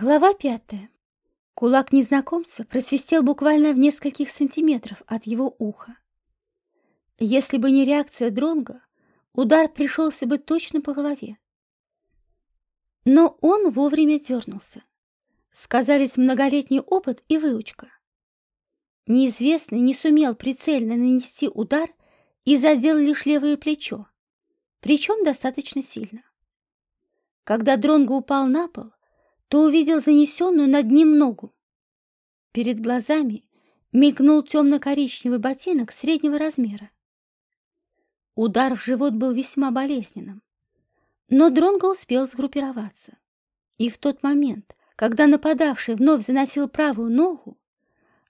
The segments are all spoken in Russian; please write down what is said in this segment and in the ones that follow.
Глава пятая. Кулак незнакомца просвистел буквально в нескольких сантиметров от его уха. Если бы не реакция Дронга, удар пришелся бы точно по голове. Но он вовремя дернулся. Сказались многолетний опыт и выучка. Неизвестный не сумел прицельно нанести удар и задел лишь левое плечо, причем достаточно сильно. Когда Дронго упал на пол, то увидел занесенную над ним ногу. Перед глазами мелькнул темно-коричневый ботинок среднего размера. Удар в живот был весьма болезненным, но Дронго успел сгруппироваться. И в тот момент, когда нападавший вновь заносил правую ногу,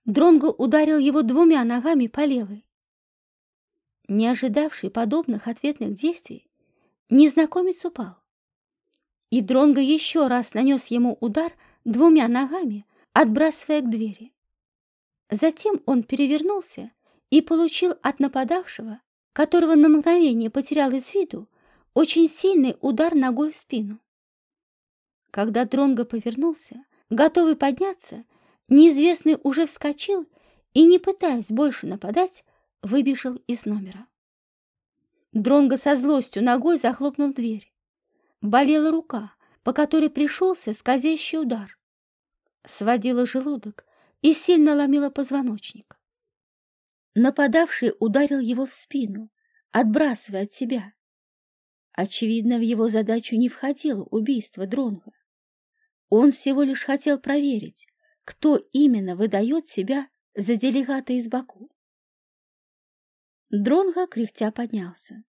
Дронго ударил его двумя ногами по левой. Не ожидавший подобных ответных действий, незнакомец упал и Дронго еще раз нанес ему удар двумя ногами, отбрасывая к двери. Затем он перевернулся и получил от нападавшего, которого на мгновение потерял из виду, очень сильный удар ногой в спину. Когда Дронго повернулся, готовый подняться, неизвестный уже вскочил и, не пытаясь больше нападать, выбежал из номера. Дронго со злостью ногой захлопнул дверь. Болела рука, по которой пришелся скользящий удар. Сводила желудок и сильно ломила позвоночник. Нападавший ударил его в спину, отбрасывая от себя. Очевидно, в его задачу не входило убийство Дронга. Он всего лишь хотел проверить, кто именно выдает себя за делегата из Баку. Дронга кряхтя поднялся.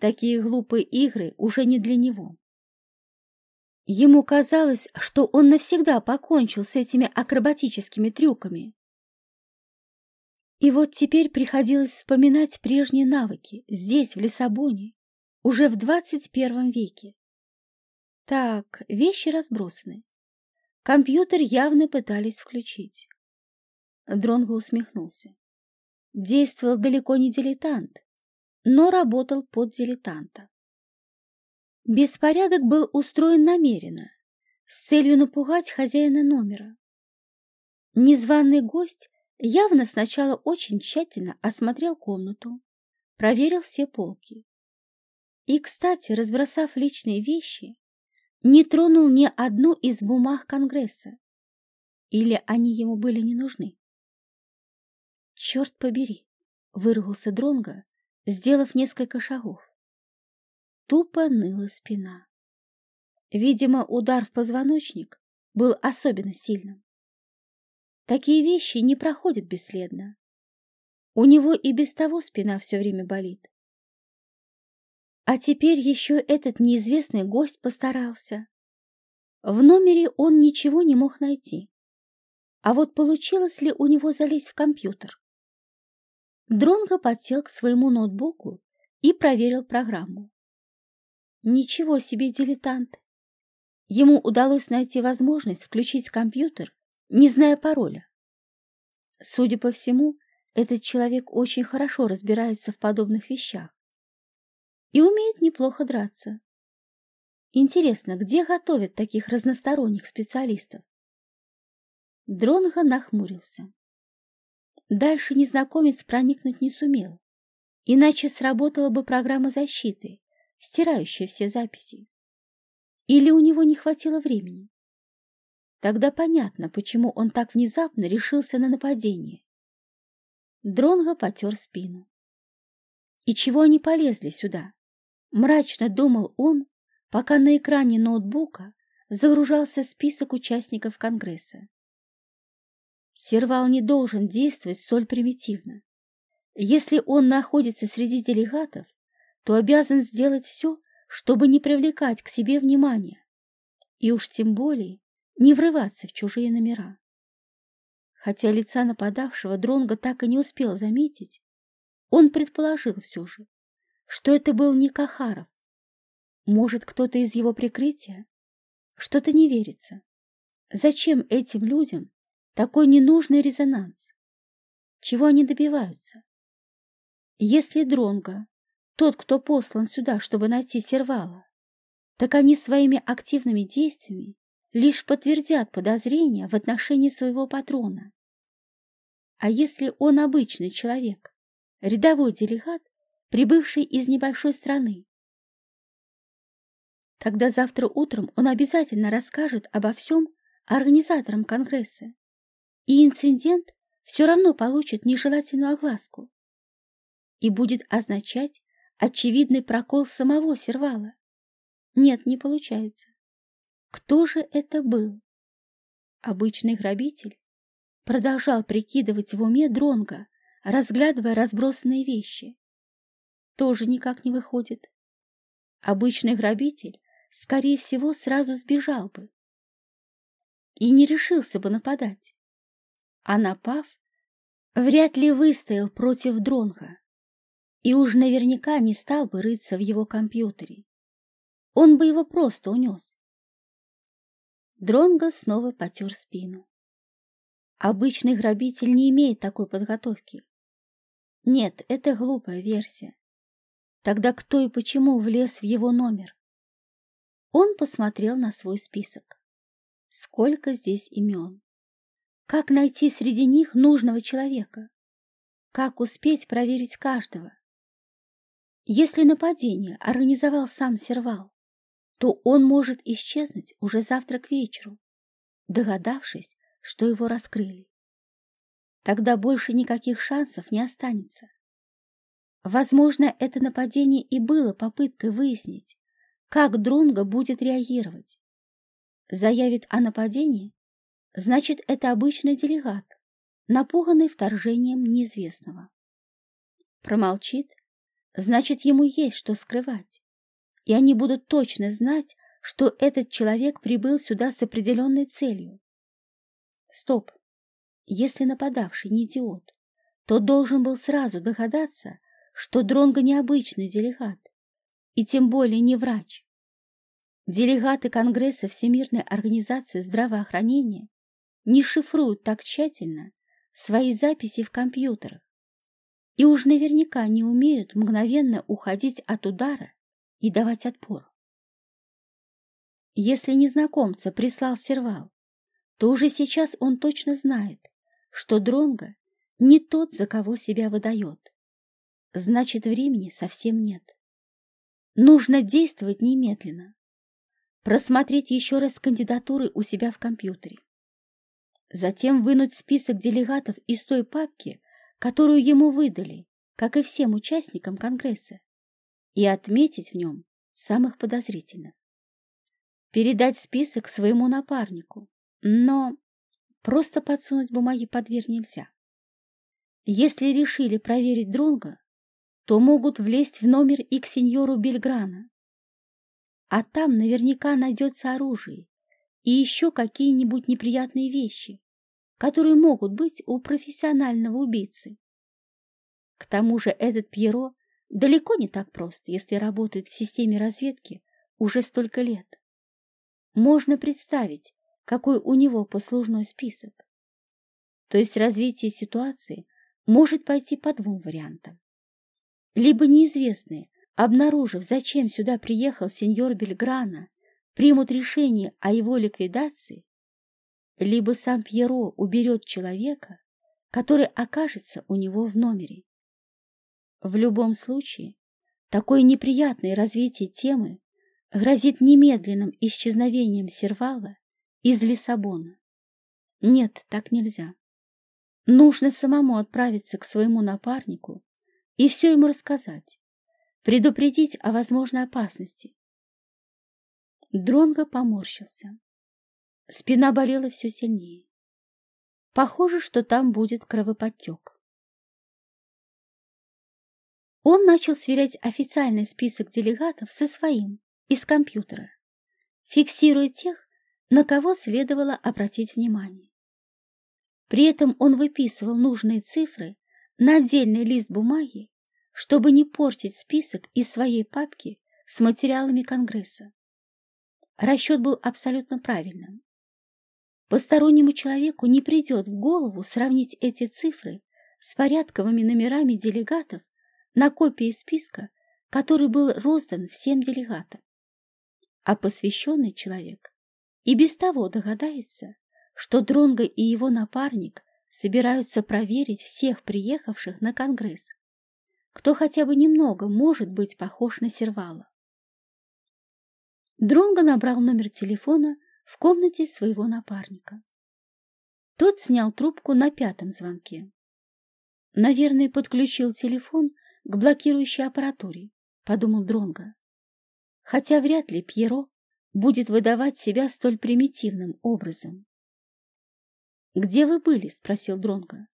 Такие глупые игры уже не для него. Ему казалось, что он навсегда покончил с этими акробатическими трюками. И вот теперь приходилось вспоминать прежние навыки здесь, в Лиссабоне, уже в 21 веке. Так, вещи разбросаны. Компьютер явно пытались включить. Дронго усмехнулся. Действовал далеко не дилетант, но работал под дилетанта. Беспорядок был устроен намеренно, с целью напугать хозяина номера. Незваный гость явно сначала очень тщательно осмотрел комнату, проверил все полки. И, кстати, разбросав личные вещи, не тронул ни одну из бумаг Конгресса. Или они ему были не нужны? «Черт побери!» — выругался Дронго, сделав несколько шагов. Тупо ныла спина. Видимо, удар в позвоночник был особенно сильным. Такие вещи не проходят бесследно. У него и без того спина все время болит. А теперь еще этот неизвестный гость постарался. В номере он ничего не мог найти. А вот получилось ли у него залезть в компьютер? Дронго подсел к своему ноутбуку и проверил программу. Ничего себе дилетант! Ему удалось найти возможность включить компьютер, не зная пароля. Судя по всему, этот человек очень хорошо разбирается в подобных вещах и умеет неплохо драться. Интересно, где готовят таких разносторонних специалистов? Дронго нахмурился. Дальше незнакомец проникнуть не сумел, иначе сработала бы программа защиты, стирающая все записи. Или у него не хватило времени. Тогда понятно, почему он так внезапно решился на нападение. Дронго потер спину. И чего они полезли сюда? Мрачно думал он, пока на экране ноутбука загружался список участников Конгресса. Сервал не должен действовать столь примитивно. Если он находится среди делегатов, то обязан сделать все, чтобы не привлекать к себе внимания, и уж тем более не врываться в чужие номера. Хотя лица нападавшего Дронга так и не успел заметить, он предположил все же, что это был не Кахаров. Может, кто-то из его прикрытия? Что-то не верится. Зачем этим людям такой ненужный резонанс. Чего они добиваются? Если Дронга, тот, кто послан сюда, чтобы найти Сервала, так они своими активными действиями лишь подтвердят подозрения в отношении своего патрона. А если он обычный человек, рядовой делегат, прибывший из небольшой страны? Тогда завтра утром он обязательно расскажет обо всем организаторам Конгресса, и инцидент все равно получит нежелательную огласку и будет означать очевидный прокол самого сервала. Нет, не получается. Кто же это был? Обычный грабитель продолжал прикидывать в уме дронга, разглядывая разбросанные вещи. Тоже никак не выходит. Обычный грабитель, скорее всего, сразу сбежал бы и не решился бы нападать. А напав, вряд ли выстоял против дронга и уж наверняка не стал бы рыться в его компьютере. Он бы его просто унес. Дронго снова потер спину. Обычный грабитель не имеет такой подготовки. Нет, это глупая версия. Тогда кто и почему влез в его номер? Он посмотрел на свой список. Сколько здесь имен? Как найти среди них нужного человека? Как успеть проверить каждого? Если нападение организовал сам Сервал, то он может исчезнуть уже завтра к вечеру, догадавшись, что его раскрыли. Тогда больше никаких шансов не останется. Возможно, это нападение и было попыткой выяснить, как Дронго будет реагировать. Заявит о нападении, значит, это обычный делегат, напуганный вторжением неизвестного. Промолчит, значит, ему есть что скрывать, и они будут точно знать, что этот человек прибыл сюда с определенной целью. Стоп! Если нападавший не идиот, то должен был сразу догадаться, что Дронго необычный делегат, и тем более не врач. Делегаты Конгресса Всемирной организации здравоохранения не шифруют так тщательно свои записи в компьютерах и уж наверняка не умеют мгновенно уходить от удара и давать отпор. Если незнакомца прислал сервал, то уже сейчас он точно знает, что Дронго не тот, за кого себя выдает. Значит, времени совсем нет. Нужно действовать немедленно. Просмотреть еще раз кандидатуры у себя в компьютере. Затем вынуть список делегатов из той папки, которую ему выдали, как и всем участникам Конгресса, и отметить в нем самых подозрительных. Передать список своему напарнику, но просто подсунуть бумаги под дверь нельзя. Если решили проверить Дронга, то могут влезть в номер и к сеньору Бельграна. А там наверняка найдется оружие и еще какие-нибудь неприятные вещи, которые могут быть у профессионального убийцы. К тому же этот Пьеро далеко не так прост, если работает в системе разведки уже столько лет. Можно представить, какой у него послужной список. То есть развитие ситуации может пойти по двум вариантам. Либо неизвестные, обнаружив, зачем сюда приехал сеньор Бельграна, примут решение о его ликвидации, либо сам Пьеро уберет человека, который окажется у него в номере. В любом случае, такое неприятное развитие темы грозит немедленным исчезновением сервала из Лиссабона. Нет, так нельзя. Нужно самому отправиться к своему напарнику и все ему рассказать, предупредить о возможной опасности. Дронго поморщился. Спина болела все сильнее. Похоже, что там будет кровоподтек. Он начал сверять официальный список делегатов со своим из компьютера, фиксируя тех, на кого следовало обратить внимание. При этом он выписывал нужные цифры на отдельный лист бумаги, чтобы не портить список из своей папки с материалами Конгресса. Расчет был абсолютно правильным. Постороннему человеку не придет в голову сравнить эти цифры с порядковыми номерами делегатов на копии списка, который был роздан всем делегатам. А посвященный человек и без того догадается, что Дронго и его напарник собираются проверить всех приехавших на Конгресс, кто хотя бы немного может быть похож на Сервала. Дронго набрал номер телефона в комнате своего напарника. Тот снял трубку на пятом звонке. Наверное, подключил телефон к блокирующей аппаратуре, подумал Дронго. Хотя вряд ли Пьеро будет выдавать себя столь примитивным образом. «Где вы были?» — спросил Дронго.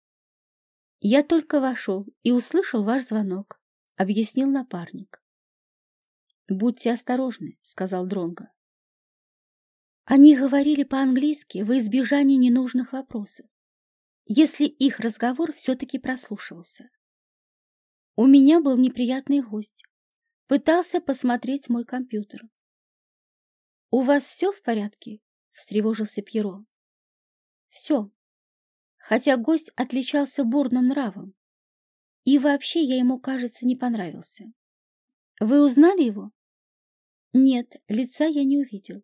«Я только вошел и услышал ваш звонок», — объяснил напарник. «Будьте осторожны», — сказал Дронго. Они говорили по-английски во избежание ненужных вопросов, если их разговор все-таки прослушивался. У меня был неприятный гость. Пытался посмотреть мой компьютер. «У вас все в порядке?» — встревожился Пьеро. «Все. Хотя гость отличался бурным нравом. И вообще я ему, кажется, не понравился. Вы узнали его?» «Нет, лица я не увидел.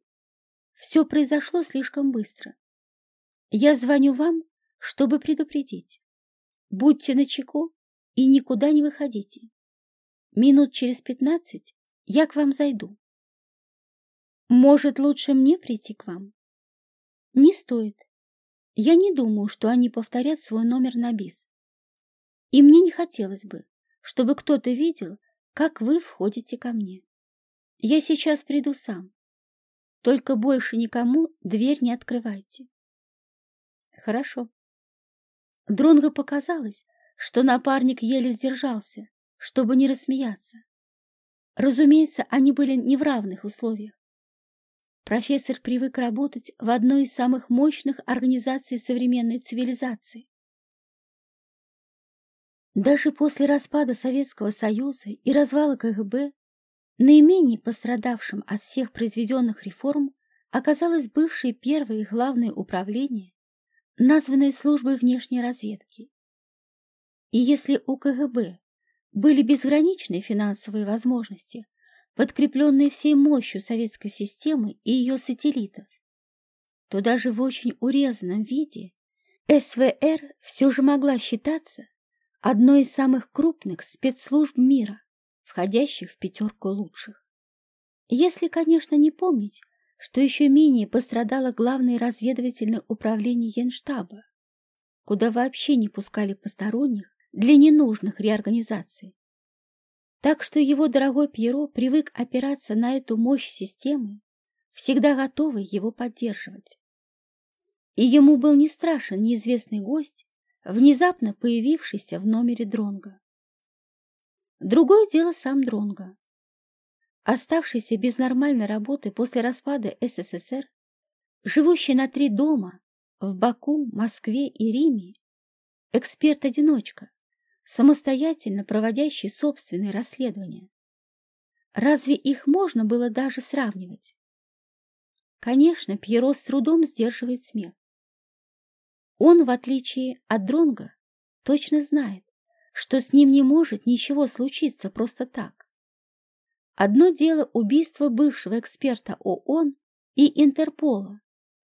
Все произошло слишком быстро. Я звоню вам, чтобы предупредить. Будьте начеку и никуда не выходите. Минут через пятнадцать я к вам зайду. Может, лучше мне прийти к вам? Не стоит. Я не думаю, что они повторят свой номер на бис. И мне не хотелось бы, чтобы кто-то видел, как вы входите ко мне. Я сейчас приду сам. Только больше никому дверь не открывайте. Хорошо. Дронго показалось, что напарник еле сдержался, чтобы не рассмеяться. Разумеется, они были не в равных условиях. Профессор привык работать в одной из самых мощных организаций современной цивилизации. Даже после распада Советского Союза и развала КГБ наименее пострадавшим от всех произведенных реформ оказалось бывшее первое главное управление, названное службой внешней разведки. И если у КГБ были безграничные финансовые возможности, подкрепленные всей мощью советской системы и ее сателлитов, то даже в очень урезанном виде СВР все же могла считаться одной из самых крупных спецслужб мира, входящих в пятерку лучших. Если, конечно, не помнить, что еще менее пострадало главное разведывательное управление Генштаба, куда вообще не пускали посторонних для ненужных реорганизаций. Так что его дорогой Пьеро привык опираться на эту мощь системы, всегда готовый его поддерживать. И ему был не страшен неизвестный гость, внезапно появившийся в номере Дронга. Другое дело сам Дронга. Оставшийся без нормальной работы после распада СССР, живущий на три дома в Баку, Москве и Риме, эксперт-одиночка, самостоятельно проводящий собственные расследования. Разве их можно было даже сравнивать? Конечно, Пьеро с трудом сдерживает смех. Он, в отличие от Дронга, точно знает, что с ним не может ничего случиться просто так. Одно дело убийство бывшего эксперта ООН и Интерпола,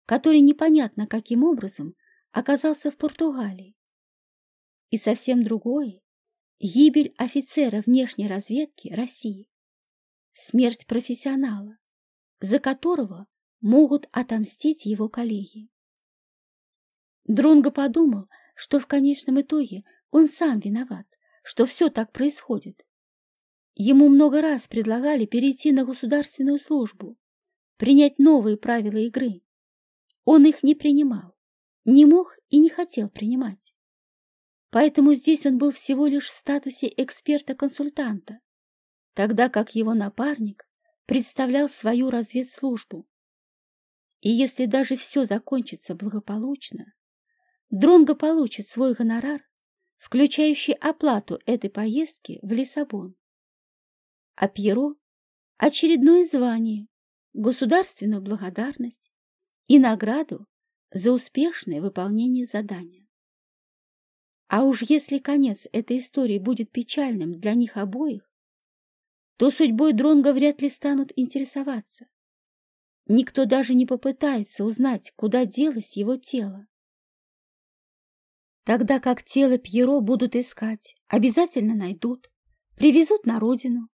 который непонятно каким образом оказался в Португалии, и совсем другое – гибель офицера внешней разведки России, смерть профессионала, за которого могут отомстить его коллеги. Дронго подумал, что в конечном итоге он сам виноват, что все так происходит. Ему много раз предлагали перейти на государственную службу, принять новые правила игры. Он их не принимал, не мог и не хотел принимать. Поэтому здесь он был всего лишь в статусе эксперта-консультанта, тогда как его напарник представлял свою разведслужбу. И если даже все закончится благополучно, Дронго получит свой гонорар, включающий оплату этой поездки в Лиссабон. А Пьеро – очередное звание, государственную благодарность и награду за успешное выполнение задания. А уж если конец этой истории будет печальным для них обоих, то судьбой Дронга вряд ли станут интересоваться. Никто даже не попытается узнать, куда делось его тело. Тогда как тело Пьеро будут искать, обязательно найдут, привезут на родину,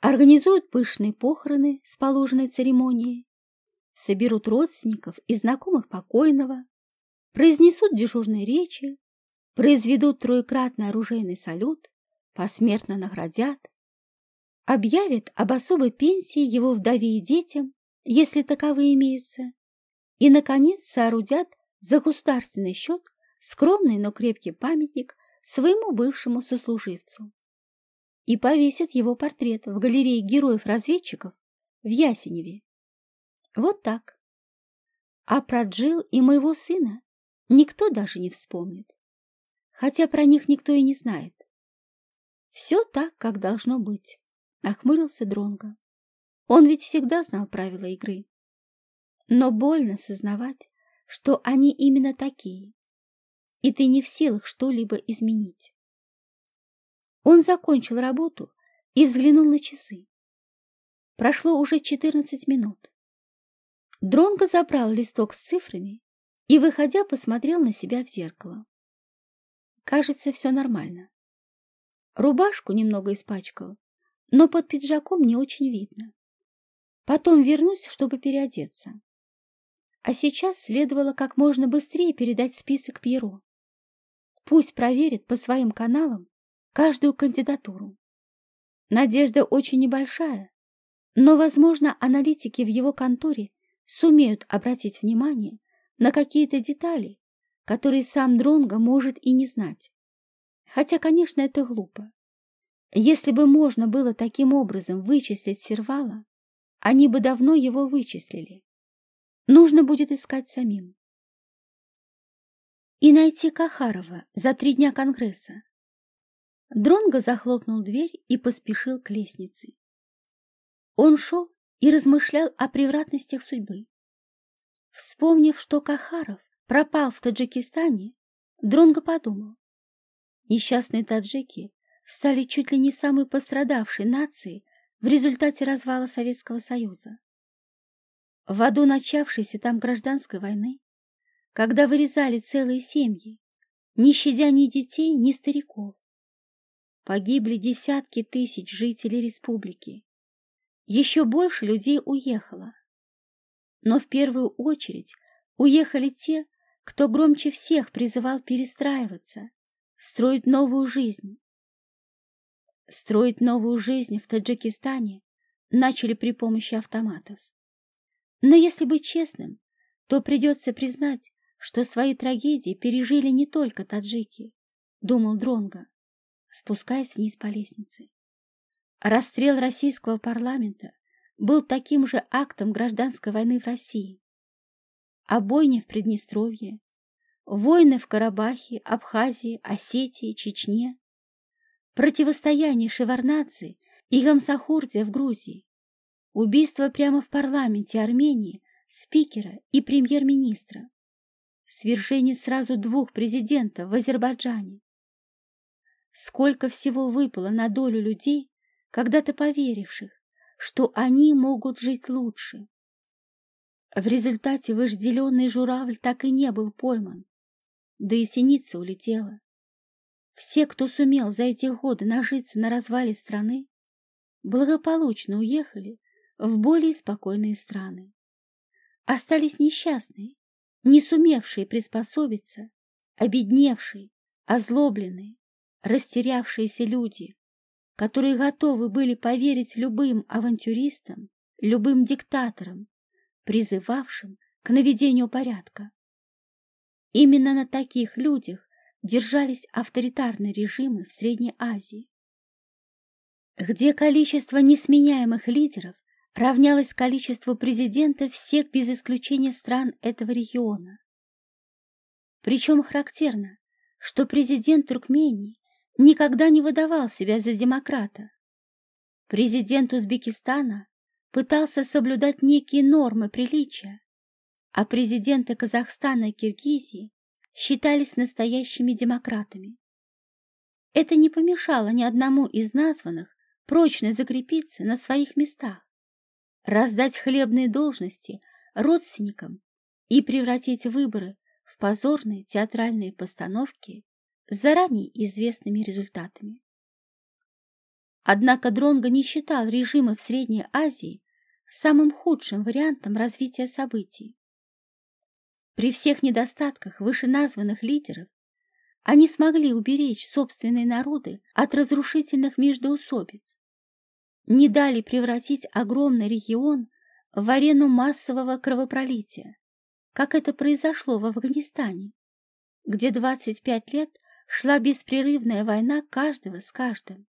организуют пышные похороны с положенной церемонией, соберут родственников и знакомых покойного, произнесут дежурные речи, произведут троекратный оружейный салют, посмертно наградят, объявят об особой пенсии его вдове и детям, если таковые имеются, и, наконец, соорудят за государственный счет скромный, но крепкий памятник своему бывшему сослуживцу и повесят его портрет в галерее героев-разведчиков в Ясеневе. Вот так. А про Джил и моего сына никто даже не вспомнит, хотя про них никто и не знает. Все так, как должно быть, нахмурился Дронго. Он ведь всегда знал правила игры. Но больно сознавать, что они именно такие, и ты не в силах что-либо изменить. Он закончил работу и взглянул на часы. Прошло уже 14 минут. Дронго забрал листок с цифрами и, выходя, посмотрел на себя в зеркало. Кажется, все нормально. Рубашку немного испачкал, но под пиджаком не очень видно. Потом вернусь, чтобы переодеться. А сейчас следовало как можно быстрее передать список Пьеро. Пусть проверит по своим каналам каждую кандидатуру. Надежда очень небольшая, но, возможно, аналитики в его конторе сумеют обратить внимание на какие-то детали, которые сам Дронго может и не знать. Хотя, конечно, это глупо. Если бы можно было таким образом вычислить Сервала, они бы давно его вычислили. Нужно будет искать самим. И найти Кахарова за три дня Конгресса. Дронго захлопнул дверь и поспешил к лестнице. Он шел и размышлял о превратностях судьбы. Вспомнив, что Кахаров пропал в Таджикистане, Дронго подумал. Несчастные таджики стали чуть ли не самой пострадавшей нацией в результате развала Советского Союза. В аду начавшейся там гражданской войны, когда вырезали целые семьи, не щадя ни детей, ни стариков, погибли десятки тысяч жителей республики. Еще больше людей уехало. Но в первую очередь уехали те, кто громче всех призывал перестраиваться, строить новую жизнь, Строить новую жизнь в Таджикистане начали при помощи автоматов. Но если быть честным, то придется признать, что свои трагедии пережили не только таджики, думал Дронга, спускаясь вниз по лестнице. Расстрел российского парламента был таким же актом гражданской войны в России. А бойня в Приднестровье, войны в Карабахе, Абхазии, Осетии, Чечне противостояние Шеварнадзе и Гамсахурдия в Грузии, убийство прямо в парламенте Армении спикера и премьер-министра, свержение сразу двух президентов в Азербайджане. Сколько всего выпало на долю людей, когда-то поверивших, что они могут жить лучше. В результате вожделенный журавль так и не был пойман, да и синица улетела. Все, кто сумел за эти годы нажиться на развале страны, благополучно уехали в более спокойные страны. Остались несчастные, не сумевшие приспособиться, обедневшие, озлобленные, растерявшиеся люди, которые готовы были поверить любым авантюристам, любым диктаторам, призывавшим к наведению порядка. Именно на таких людях держались авторитарные режимы в Средней Азии, где количество несменяемых лидеров равнялось количеству президентов всех без исключения стран этого региона. Причем характерно, что президент Туркмении никогда не выдавал себя за демократа. Президент Узбекистана пытался соблюдать некие нормы приличия, а президенты Казахстана и Киргизии считались настоящими демократами. Это не помешало ни одному из названных прочно закрепиться на своих местах. Раздать хлебные должности родственникам и превратить выборы в позорные театральные постановки с заранее известными результатами. Однако Дронго не считал режимы в Средней Азии самым худшим вариантом развития событий. При всех недостатках вышеназванных лидеров они смогли уберечь собственные народы от разрушительных междоусобиц, не дали превратить огромный регион в арену массового кровопролития, как это произошло в Афганистане, где 25 лет шла беспрерывная война каждого с каждым.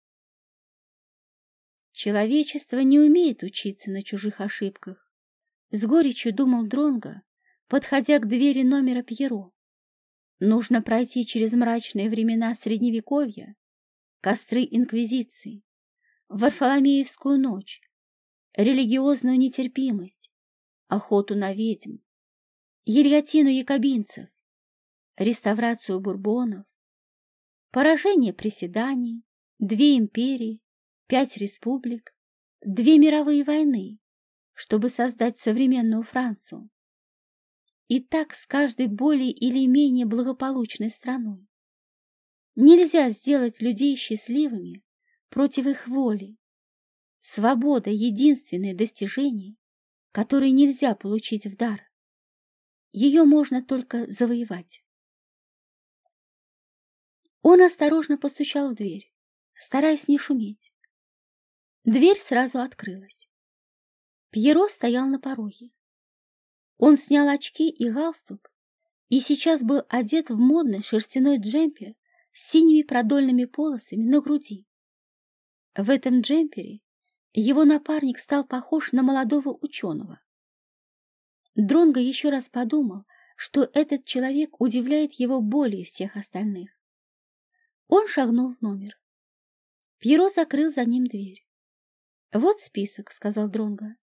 Человечество не умеет учиться на чужих ошибках. С горечью думал Дронго, подходя к двери номера Пьеро. Нужно пройти через мрачные времена Средневековья, костры Инквизиции, Варфоломеевскую ночь, религиозную нетерпимость, охоту на ведьм, гильотину якобинцев, реставрацию бурбонов, поражение приседаний, две империи, пять республик, две мировые войны, чтобы создать современную Францию. И так с каждой более или менее благополучной страной. Нельзя сделать людей счастливыми против их воли. Свобода — единственное достижение, которое нельзя получить в дар. Ее можно только завоевать. Он осторожно постучал в дверь, стараясь не шуметь. Дверь сразу открылась. Пьеро стоял на пороге. Он снял очки и галстук и сейчас был одет в модный шерстяной джемпер с синими продольными полосами на груди. В этом джемпере его напарник стал похож на молодого ученого. Дронго еще раз подумал, что этот человек удивляет его более всех остальных. Он шагнул в номер. Пьеро закрыл за ним дверь. «Вот список», — сказал Дронго.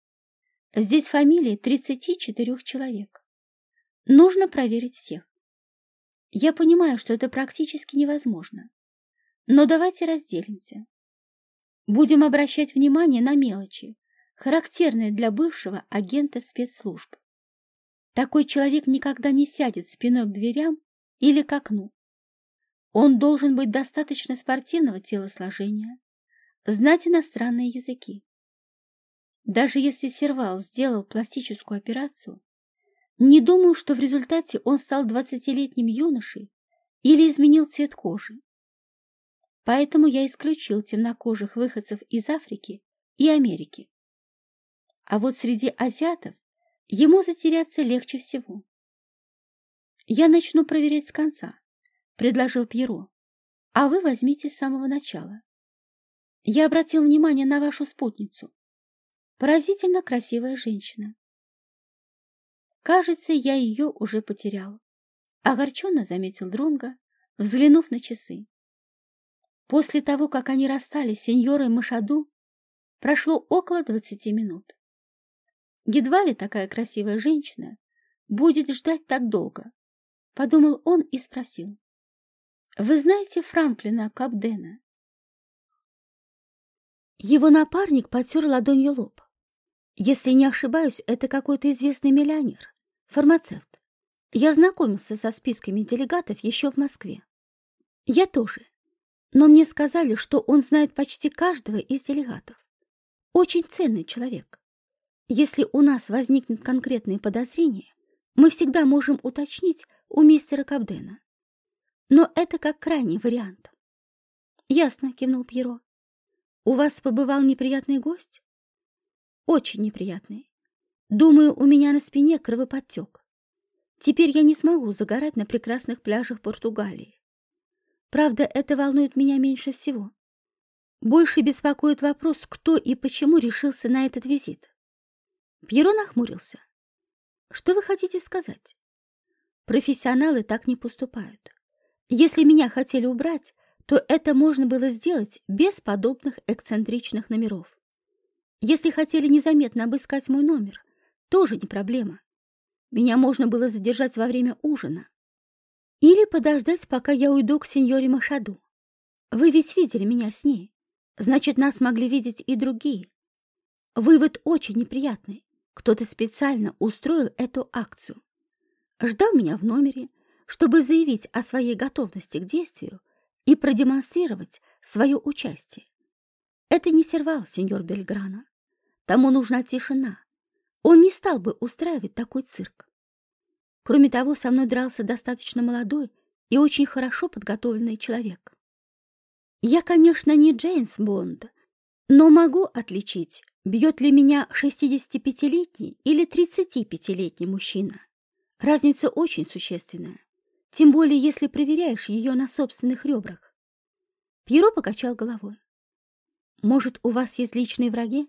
Здесь фамилии 34 человек. Нужно проверить всех. Я понимаю, что это практически невозможно. Но давайте разделимся. Будем обращать внимание на мелочи, характерные для бывшего агента спецслужб. Такой человек никогда не сядет спиной к дверям или к окну. Он должен быть достаточно спортивного телосложения, знать иностранные языки. Даже если Сервал сделал пластическую операцию, не думаю, что в результате он стал двадцатилетним юношей или изменил цвет кожи. Поэтому я исключил темнокожих выходцев из Африки и Америки. А вот среди азиатов ему затеряться легче всего. «Я начну проверять с конца», — предложил Пьеро, «а вы возьмите с самого начала. Я обратил внимание на вашу спутницу. Поразительно красивая женщина. Кажется, я ее уже потерял. Огорченно заметил Дронго, взглянув на часы. После того, как они расстались с сеньорой Машаду, прошло около двадцати минут. Едва ли такая красивая женщина будет ждать так долго, подумал он и спросил. Вы знаете Франклина Капдена? Его напарник потер ладонью лоб. Если не ошибаюсь, это какой-то известный миллионер, фармацевт. Я знакомился со списками делегатов еще в Москве. Я тоже. Но мне сказали, что он знает почти каждого из делегатов. Очень ценный человек. Если у нас возникнут конкретные подозрения, мы всегда можем уточнить у мистера Кабдена. Но это как крайний вариант. Ясно, кивнул Пьеро. У вас побывал неприятный гость? Очень неприятный. Думаю, у меня на спине кровоподтек. Теперь я не смогу загорать на прекрасных пляжах Португалии. Правда, это волнует меня меньше всего. Больше беспокоит вопрос, кто и почему решился на этот визит. Пьеро нахмурился. Что вы хотите сказать? Профессионалы так не поступают. Если меня хотели убрать, то это можно было сделать без подобных эксцентричных номеров. Если хотели незаметно обыскать мой номер, тоже не проблема. Меня можно было задержать во время ужина. Или подождать, пока я уйду к сеньоре Машаду. Вы ведь видели меня с ней. Значит, нас могли видеть и другие. Вывод очень неприятный. Кто-то специально устроил эту акцию. Ждал меня в номере, чтобы заявить о своей готовности к действию и продемонстрировать свое участие. Это не сервал сеньор Бельграна. Тому нужна тишина. Он не стал бы устраивать такой цирк. Кроме того, со мной дрался достаточно молодой и очень хорошо подготовленный человек. Я, конечно, не Джеймс Бонд, но могу отличить, бьет ли меня 65-летний или 35-летний мужчина. Разница очень существенная, тем более если проверяешь ее на собственных ребрах. Пьеро покачал головой. Может, у вас есть личные враги?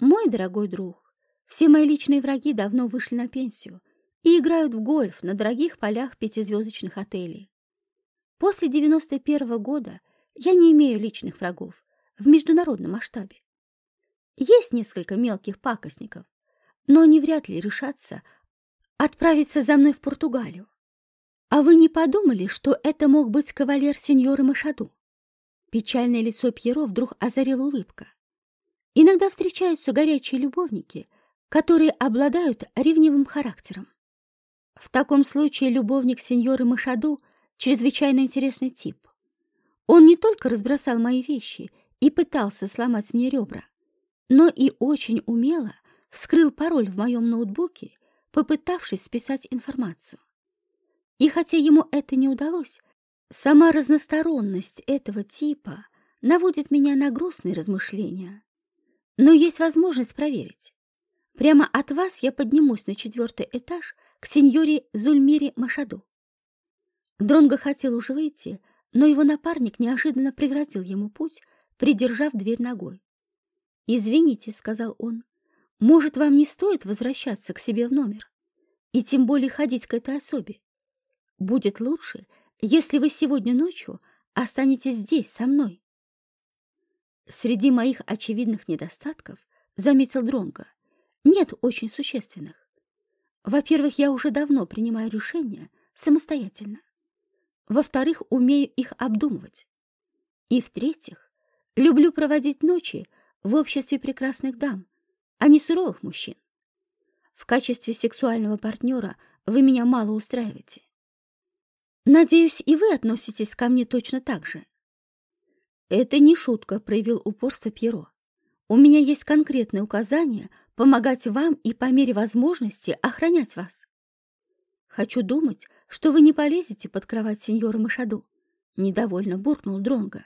Мой дорогой друг, все мои личные враги давно вышли на пенсию и играют в гольф на дорогих полях пятизвездочных отелей. После 91 -го года я не имею личных врагов в международном масштабе. Есть несколько мелких пакостников, но они вряд ли решатся отправиться за мной в Португалию. А вы не подумали, что это мог быть кавалер сеньора Машаду? Печальное лицо Пьеро вдруг озарила улыбка. Иногда встречаются горячие любовники, которые обладают ревнивым характером. В таком случае любовник сеньоры Машаду — чрезвычайно интересный тип. Он не только разбросал мои вещи и пытался сломать мне ребра, но и очень умело вскрыл пароль в моем ноутбуке, попытавшись списать информацию. И хотя ему это не удалось, Сама разносторонность этого типа наводит меня на грустные размышления. Но есть возможность проверить. Прямо от вас я поднимусь на четвертый этаж к сеньоре Зульмире Машаду. Дронго хотел уже выйти, но его напарник неожиданно преградил ему путь, придержав дверь ногой. «Извините», — сказал он, — «может, вам не стоит возвращаться к себе в номер? И тем более ходить к этой особе? Будет лучше, если вы сегодня ночью останетесь здесь со мной. Среди моих очевидных недостатков, заметил Дронго, нет очень существенных. Во-первых, я уже давно принимаю решения самостоятельно. Во-вторых, умею их обдумывать. И в-третьих, люблю проводить ночи в обществе прекрасных дам, а не суровых мужчин. В качестве сексуального партнера вы меня мало устраиваете. Надеюсь, и вы относитесь ко мне точно так же. Это не шутка, проявил упорство Пьеро. У меня есть конкретные указания помогать вам и по мере возможности охранять вас. Хочу думать, что вы не полезете под кровать сеньора Машаду. Недовольно буркнул Дронго.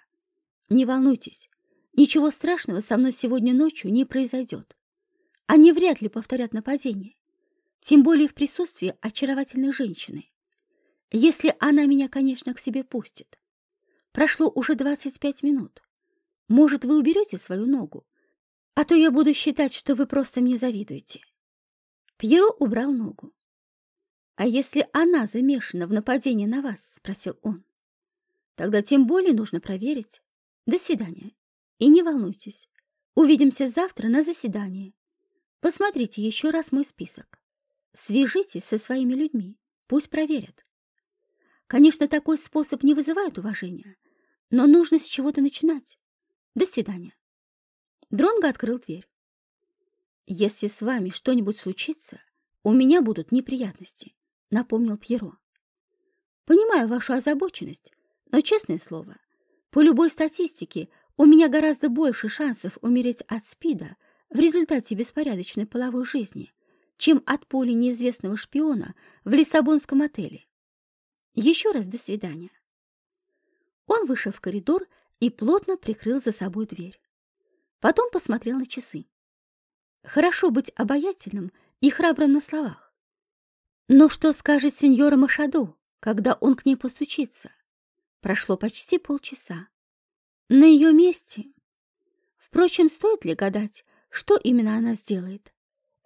Не волнуйтесь, ничего страшного со мной сегодня ночью не произойдет. Они вряд ли повторят нападение, тем более в присутствии очаровательной женщины. Если она меня, конечно, к себе пустит. Прошло уже 25 минут. Может, вы уберете свою ногу? А то я буду считать, что вы просто мне завидуете. Пьеро убрал ногу. «А если она замешана в нападении на вас?» — спросил он. «Тогда тем более нужно проверить. До свидания. И не волнуйтесь. Увидимся завтра на заседании. Посмотрите еще раз мой список. Свяжитесь со своими людьми. Пусть проверят. Конечно, такой способ не вызывает уважения, но нужно с чего-то начинать. До свидания. Дронго открыл дверь. «Если с вами что-нибудь случится, у меня будут неприятности», — напомнил Пьеро. «Понимаю вашу озабоченность, но, честное слово, по любой статистике у меня гораздо больше шансов умереть от СПИДа в результате беспорядочной половой жизни, чем от пули неизвестного шпиона в Лиссабонском отеле. Еще раз до свидания. Он вышел в коридор и плотно прикрыл за собой дверь. Потом посмотрел на часы. Хорошо быть обаятельным и храбрым на словах. Но что скажет сеньора Машадо, когда он к ней постучится? Прошло почти полчаса. На ее месте... Впрочем, стоит ли гадать, что именно она сделает?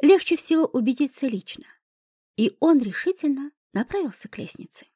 Легче всего убедиться лично. И он решительно направился к лестнице.